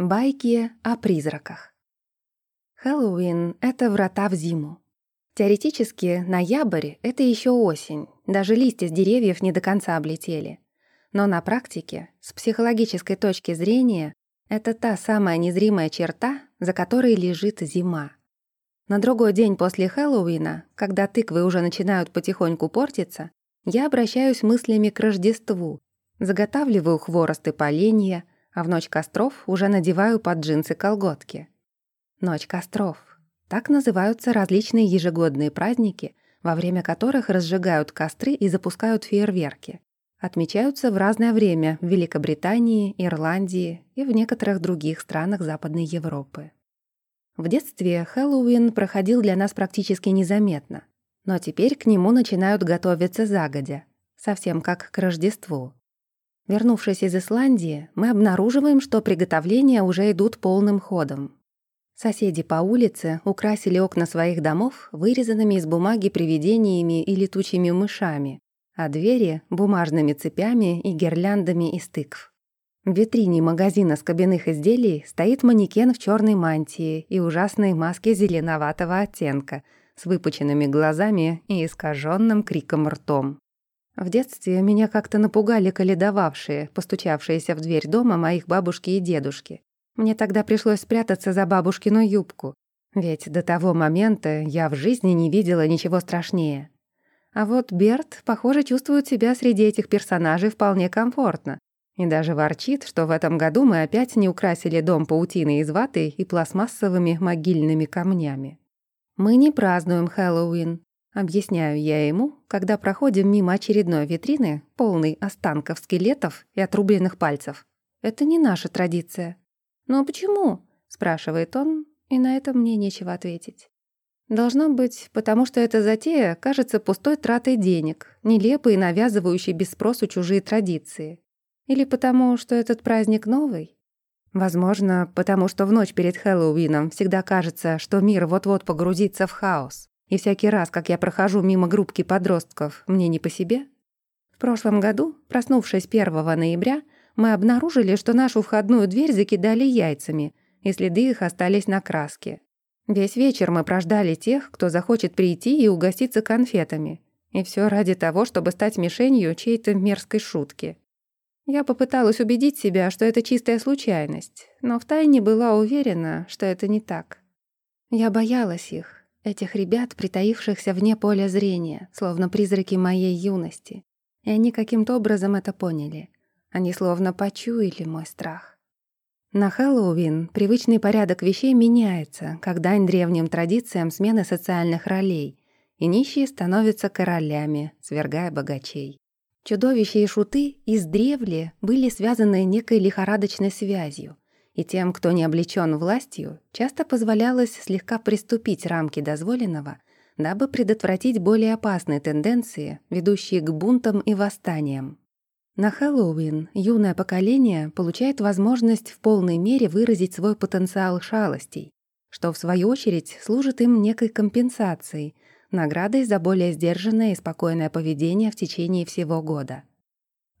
Байки о призраках. Хэллоуин — это врата в зиму. Теоретически, ноябрь — это еще осень, даже листья с деревьев не до конца облетели. Но на практике, с психологической точки зрения, это та самая незримая черта, за которой лежит зима. На другой день после Хэллоуина, когда тыквы уже начинают потихоньку портиться, я обращаюсь мыслями к Рождеству, заготавливаю хворост и поленья, а в ночь костров уже надеваю под джинсы колготки. Ночь костров. Так называются различные ежегодные праздники, во время которых разжигают костры и запускают фейерверки. Отмечаются в разное время в Великобритании, Ирландии и в некоторых других странах Западной Европы. В детстве Хэллоуин проходил для нас практически незаметно, но теперь к нему начинают готовиться загодя, совсем как к Рождеству. Вернувшись из Исландии, мы обнаруживаем, что приготовления уже идут полным ходом. Соседи по улице украсили окна своих домов вырезанными из бумаги привидениями и летучими мышами, а двери — бумажными цепями и гирляндами из тыкв. В витрине магазина скобяных изделий стоит манекен в черной мантии и ужасной маске зеленоватого оттенка с выпученными глазами и искаженным криком ртом. В детстве меня как-то напугали каледовавшие, постучавшиеся в дверь дома моих бабушки и дедушки. Мне тогда пришлось спрятаться за бабушкину юбку, ведь до того момента я в жизни не видела ничего страшнее. А вот Берт, похоже, чувствует себя среди этих персонажей вполне комфортно и даже ворчит, что в этом году мы опять не украсили дом паутиной из ваты и пластмассовыми могильными камнями. Мы не празднуем Хэллоуин, Объясняю я ему, когда проходим мимо очередной витрины, полной останков скелетов и отрубленных пальцев. Это не наша традиция. «Ну а почему?» — спрашивает он, и на это мне нечего ответить. Должно быть, потому что эта затея кажется пустой тратой денег, нелепой и навязывающей без спросу чужие традиции. Или потому, что этот праздник новый? Возможно, потому что в ночь перед Хэллоуином всегда кажется, что мир вот-вот погрузится в хаос. И всякий раз, как я прохожу мимо группки подростков, мне не по себе. В прошлом году, проснувшись 1 ноября, мы обнаружили, что нашу входную дверь закидали яйцами, и следы их остались на краске. Весь вечер мы прождали тех, кто захочет прийти и угоститься конфетами. И все ради того, чтобы стать мишенью чьей-то мерзкой шутки. Я попыталась убедить себя, что это чистая случайность, но втайне была уверена, что это не так. Я боялась их, Этих ребят, притаившихся вне поля зрения, словно призраки моей юности. И они каким-то образом это поняли. Они словно почуяли мой страх. На Хэллоуин привычный порядок вещей меняется, как дань древним традициям смены социальных ролей, и нищие становятся королями, свергая богачей. Чудовища и шуты издревле были связаны некой лихорадочной связью — и тем, кто не облечён властью, часто позволялось слегка приступить рамки дозволенного, дабы предотвратить более опасные тенденции, ведущие к бунтам и восстаниям. На Хэллоуин юное поколение получает возможность в полной мере выразить свой потенциал шалостей, что в свою очередь служит им некой компенсацией, наградой за более сдержанное и спокойное поведение в течение всего года.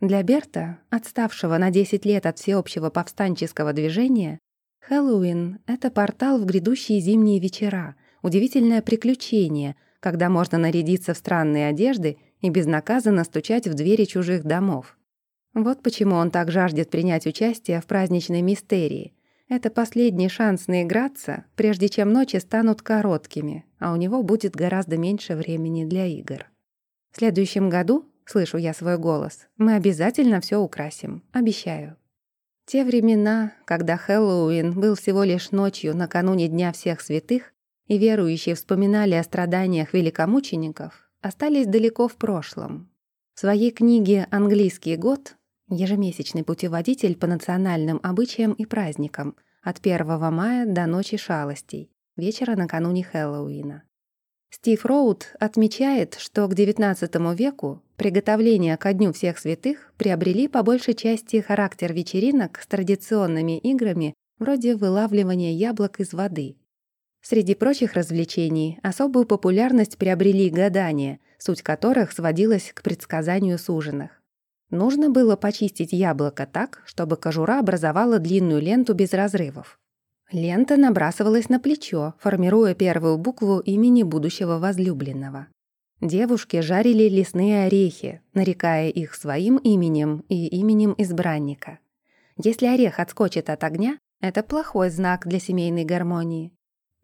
Для Берта, отставшего на 10 лет от всеобщего повстанческого движения, Хэллоуин — это портал в грядущие зимние вечера, удивительное приключение, когда можно нарядиться в странные одежды и безнаказанно стучать в двери чужих домов. Вот почему он так жаждет принять участие в праздничной мистерии. Это последний шанс наиграться, прежде чем ночи станут короткими, а у него будет гораздо меньше времени для игр. В следующем году Слышу я свой голос. Мы обязательно все украсим. Обещаю. Те времена, когда Хэллоуин был всего лишь ночью накануне Дня всех святых, и верующие вспоминали о страданиях великомучеников, остались далеко в прошлом. В своей книге «Английский год» ежемесячный путеводитель по национальным обычаям и праздникам от 1 мая до Ночи шалостей, вечера накануне Хэллоуина. Стив Роуд отмечает, что к XIX веку приготовления ко Дню всех святых приобрели по большей части характер вечеринок с традиционными играми вроде вылавливания яблок из воды. Среди прочих развлечений особую популярность приобрели гадания, суть которых сводилась к предсказанию суженых. Нужно было почистить яблоко так, чтобы кожура образовала длинную ленту без разрывов. Лента набрасывалась на плечо, формируя первую букву имени будущего возлюбленного. Девушки жарили лесные орехи, нарекая их своим именем и именем избранника. Если орех отскочит от огня, это плохой знак для семейной гармонии.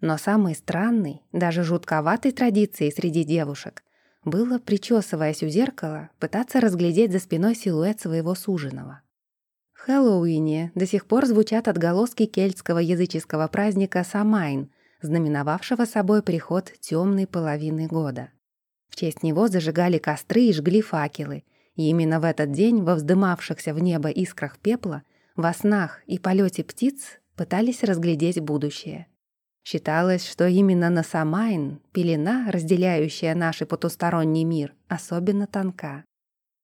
Но самой странной, даже жутковатой традицией среди девушек было, причесываясь у зеркала, пытаться разглядеть за спиной силуэт своего суженого. Хэллоуине до сих пор звучат отголоски кельтского языческого праздника Самайн, знаменовавшего собой приход темной половины года. В честь него зажигали костры и жгли факелы, и именно в этот день во вздымавшихся в небо искрах пепла, во снах и полете птиц пытались разглядеть будущее. Считалось, что именно на Самайн пелена, разделяющая наш и потусторонний мир, особенно тонка.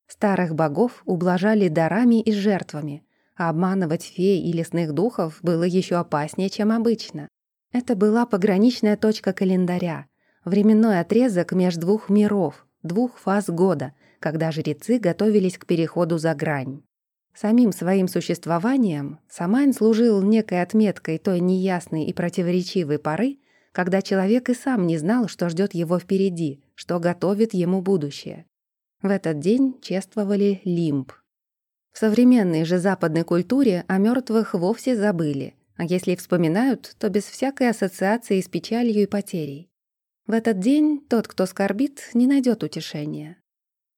Старых богов ублажали дарами и жертвами, а обманывать фей и лесных духов было еще опаснее, чем обычно. Это была пограничная точка календаря, временной отрезок между двух миров, двух фаз года, когда жрецы готовились к переходу за грань. Самим своим существованием Самайн служил некой отметкой той неясной и противоречивой поры, когда человек и сам не знал, что ждет его впереди, что готовит ему будущее. В этот день чествовали лимб. В современной же западной культуре о мертвых вовсе забыли, а если вспоминают, то без всякой ассоциации с печалью и потерей. В этот день тот, кто скорбит, не найдет утешения.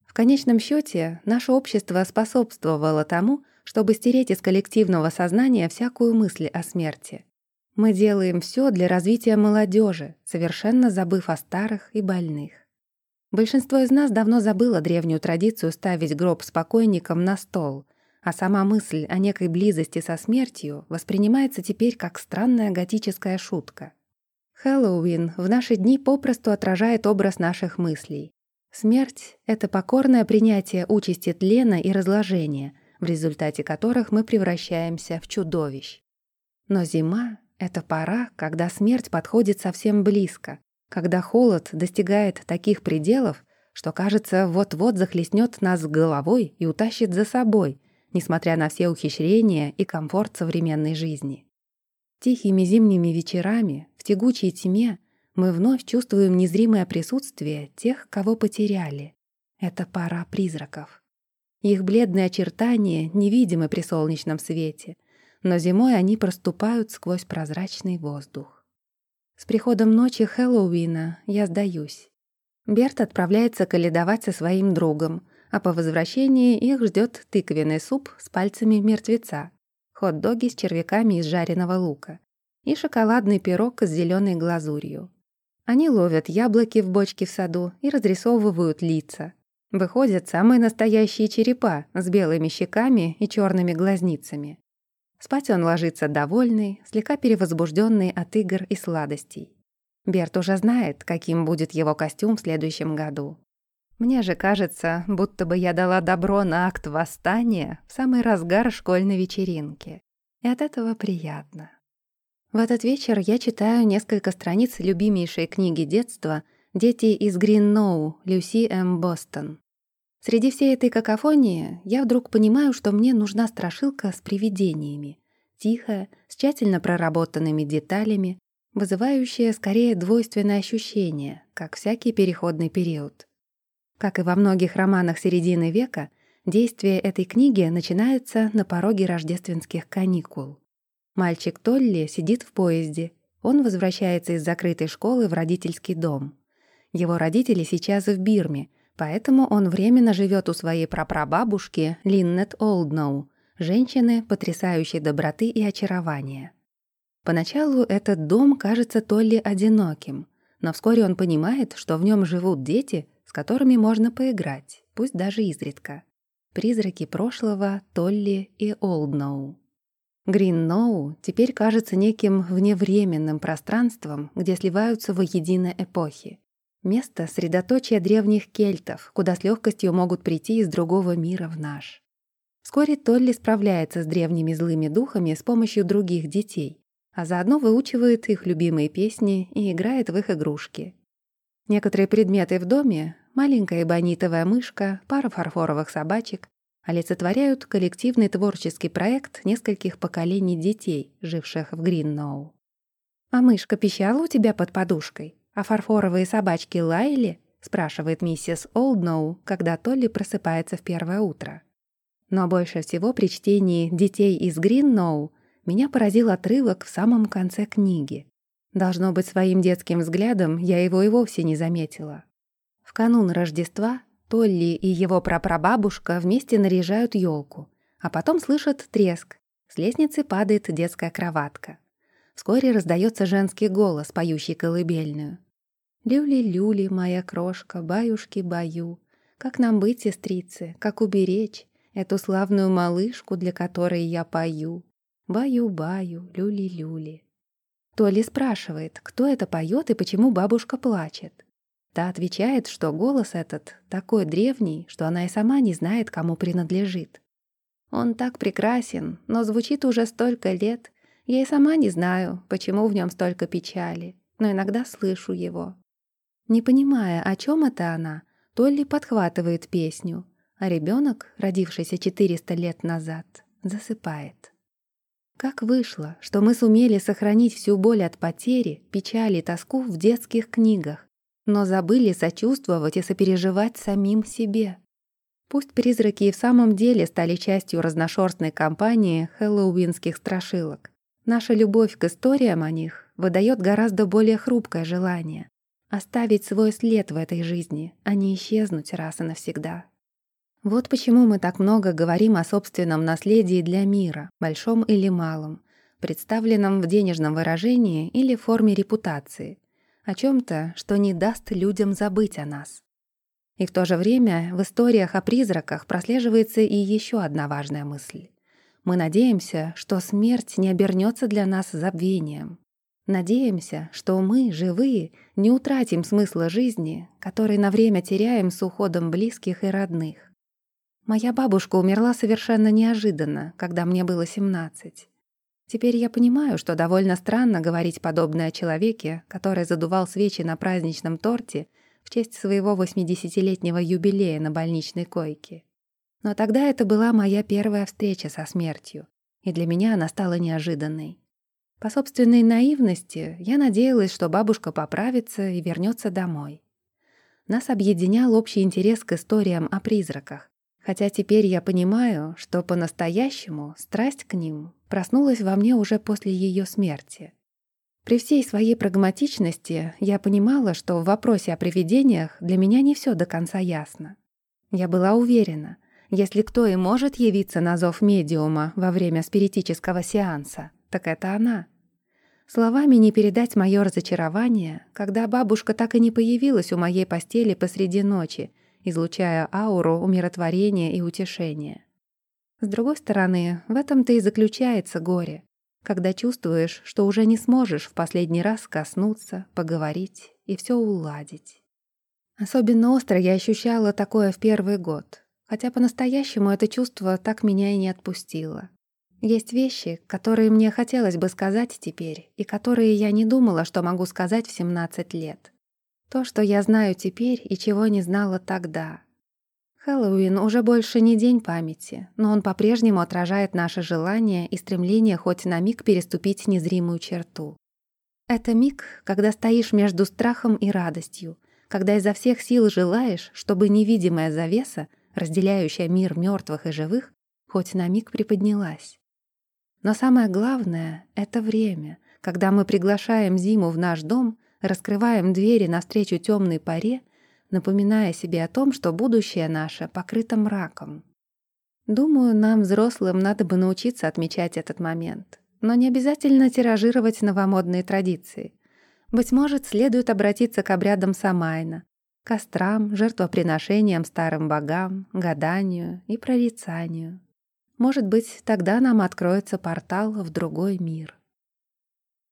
В конечном счете, наше общество способствовало тому, чтобы стереть из коллективного сознания всякую мысль о смерти. Мы делаем все для развития молодежи, совершенно забыв о старых и больных. Большинство из нас давно забыло древнюю традицию ставить гроб с покойником на стол, а сама мысль о некой близости со смертью воспринимается теперь как странная готическая шутка. Хэллоуин в наши дни попросту отражает образ наших мыслей. Смерть — это покорное принятие участи тлена и разложения, в результате которых мы превращаемся в чудовищ. Но зима — это пора, когда смерть подходит совсем близко, когда холод достигает таких пределов, что, кажется, вот-вот захлестнет нас головой и утащит за собой, несмотря на все ухищрения и комфорт современной жизни. Тихими зимними вечерами, в тягучей тьме, мы вновь чувствуем незримое присутствие тех, кого потеряли. Это пара призраков. Их бледные очертания невидимы при солнечном свете, но зимой они проступают сквозь прозрачный воздух. С приходом ночи Хэллоуина я сдаюсь. Берт отправляется каледовать со своим другом, а по возвращении их ждет тыквенный суп с пальцами мертвеца, хот-доги с червяками из жареного лука и шоколадный пирог с зеленой глазурью. Они ловят яблоки в бочке в саду и разрисовывают лица. Выходят самые настоящие черепа с белыми щеками и черными глазницами. Спать он ложится довольный, слегка перевозбужденный от игр и сладостей. Берт уже знает, каким будет его костюм в следующем году. Мне же кажется, будто бы я дала добро на акт восстания в самый разгар школьной вечеринки. И от этого приятно. В этот вечер я читаю несколько страниц любимейшей книги детства «Дети из Гринноу» Люси М. Бостон. Среди всей этой какофонии я вдруг понимаю, что мне нужна страшилка с привидениями. Тихая, с тщательно проработанными деталями, вызывающая скорее двойственное ощущение, как всякий переходный период. Как и во многих романах середины века, действие этой книги начинается на пороге рождественских каникул. Мальчик Толли сидит в поезде. Он возвращается из закрытой школы в родительский дом. Его родители сейчас в Бирме, поэтому он временно живет у своей прапрабабушки Линнет Олдноу, женщины потрясающей доброты и очарования. Поначалу этот дом кажется Толли одиноким, но вскоре он понимает, что в нем живут дети, с которыми можно поиграть, пусть даже изредка. Призраки прошлого Толли и Олдноу. Гринноу теперь кажется неким вневременным пространством, где сливаются воедино эпохи. Место средоточия древних кельтов, куда с легкостью могут прийти из другого мира в наш. Вскоре Толли справляется с древними злыми духами с помощью других детей, а заодно выучивает их любимые песни и играет в их игрушки. Некоторые предметы в доме Маленькая эбонитовая мышка, пара фарфоровых собачек олицетворяют коллективный творческий проект нескольких поколений детей, живших в Гринноу. «А мышка пищала у тебя под подушкой? А фарфоровые собачки лаяли?» — спрашивает миссис Олдноу, когда Толли просыпается в первое утро. Но больше всего при чтении «Детей из Гринноу» меня поразил отрывок в самом конце книги. Должно быть, своим детским взглядом я его и вовсе не заметила. В канун Рождества Толли и его прапрабабушка вместе наряжают елку, а потом слышат треск. С лестницы падает детская кроватка. Вскоре раздается женский голос, поющий колыбельную. «Люли-люли, моя крошка, баюшки-баю, как нам быть, сестрицы, как уберечь эту славную малышку, для которой я пою? Баю-баю, люли-люли». Толли спрашивает, кто это поет и почему бабушка плачет. Та отвечает, что голос этот такой древний, что она и сама не знает, кому принадлежит. Он так прекрасен, но звучит уже столько лет. Я и сама не знаю, почему в нем столько печали, но иногда слышу его. Не понимая, о чем это она, Толли подхватывает песню, а ребенок, родившийся 400 лет назад, засыпает. Как вышло, что мы сумели сохранить всю боль от потери, печали и тоску в детских книгах, но забыли сочувствовать и сопереживать самим себе. Пусть призраки и в самом деле стали частью разношерстной компании хэллоуинских страшилок. Наша любовь к историям о них выдает гораздо более хрупкое желание — оставить свой след в этой жизни, а не исчезнуть раз и навсегда. Вот почему мы так много говорим о собственном наследии для мира, большом или малом, представленном в денежном выражении или форме репутации, о чем-то, что не даст людям забыть о нас. И в то же время в историях о призраках прослеживается и еще одна важная мысль. Мы надеемся, что смерть не обернется для нас забвением. Надеемся, что мы, живые, не утратим смысла жизни, который на время теряем с уходом близких и родных. Моя бабушка умерла совершенно неожиданно, когда мне было 17. Теперь я понимаю, что довольно странно говорить подобное о человеке, который задувал свечи на праздничном торте в честь своего 80-летнего юбилея на больничной койке. Но тогда это была моя первая встреча со смертью, и для меня она стала неожиданной. По собственной наивности я надеялась, что бабушка поправится и вернется домой. Нас объединял общий интерес к историям о призраках, хотя теперь я понимаю, что по-настоящему страсть к ним проснулась во мне уже после ее смерти. При всей своей прагматичности я понимала, что в вопросе о привидениях для меня не все до конца ясно. Я была уверена, если кто и может явиться на зов медиума во время спиритического сеанса, так это она. Словами не передать мое разочарование, когда бабушка так и не появилась у моей постели посреди ночи, излучая ауру умиротворения и утешения. С другой стороны, в этом-то и заключается горе, когда чувствуешь, что уже не сможешь в последний раз коснуться, поговорить и все уладить. Особенно остро я ощущала такое в первый год, хотя по-настоящему это чувство так меня и не отпустило. Есть вещи, которые мне хотелось бы сказать теперь, и которые я не думала, что могу сказать в 17 лет. То, что я знаю теперь и чего не знала тогда, Хэллоуин уже больше не день памяти, но он по-прежнему отражает наше желание и стремление хоть на миг переступить незримую черту. Это миг, когда стоишь между страхом и радостью, когда изо всех сил желаешь, чтобы невидимая завеса, разделяющая мир мертвых и живых, хоть на миг приподнялась. Но самое главное — это время, когда мы приглашаем зиму в наш дом, раскрываем двери навстречу темной паре — напоминая себе о том, что будущее наше покрыто мраком. Думаю, нам, взрослым, надо бы научиться отмечать этот момент, но не обязательно тиражировать новомодные традиции. Быть может, следует обратиться к обрядам Самайна, кострам, жертвоприношениям старым богам, гаданию и прорицанию. Может быть, тогда нам откроется портал в другой мир.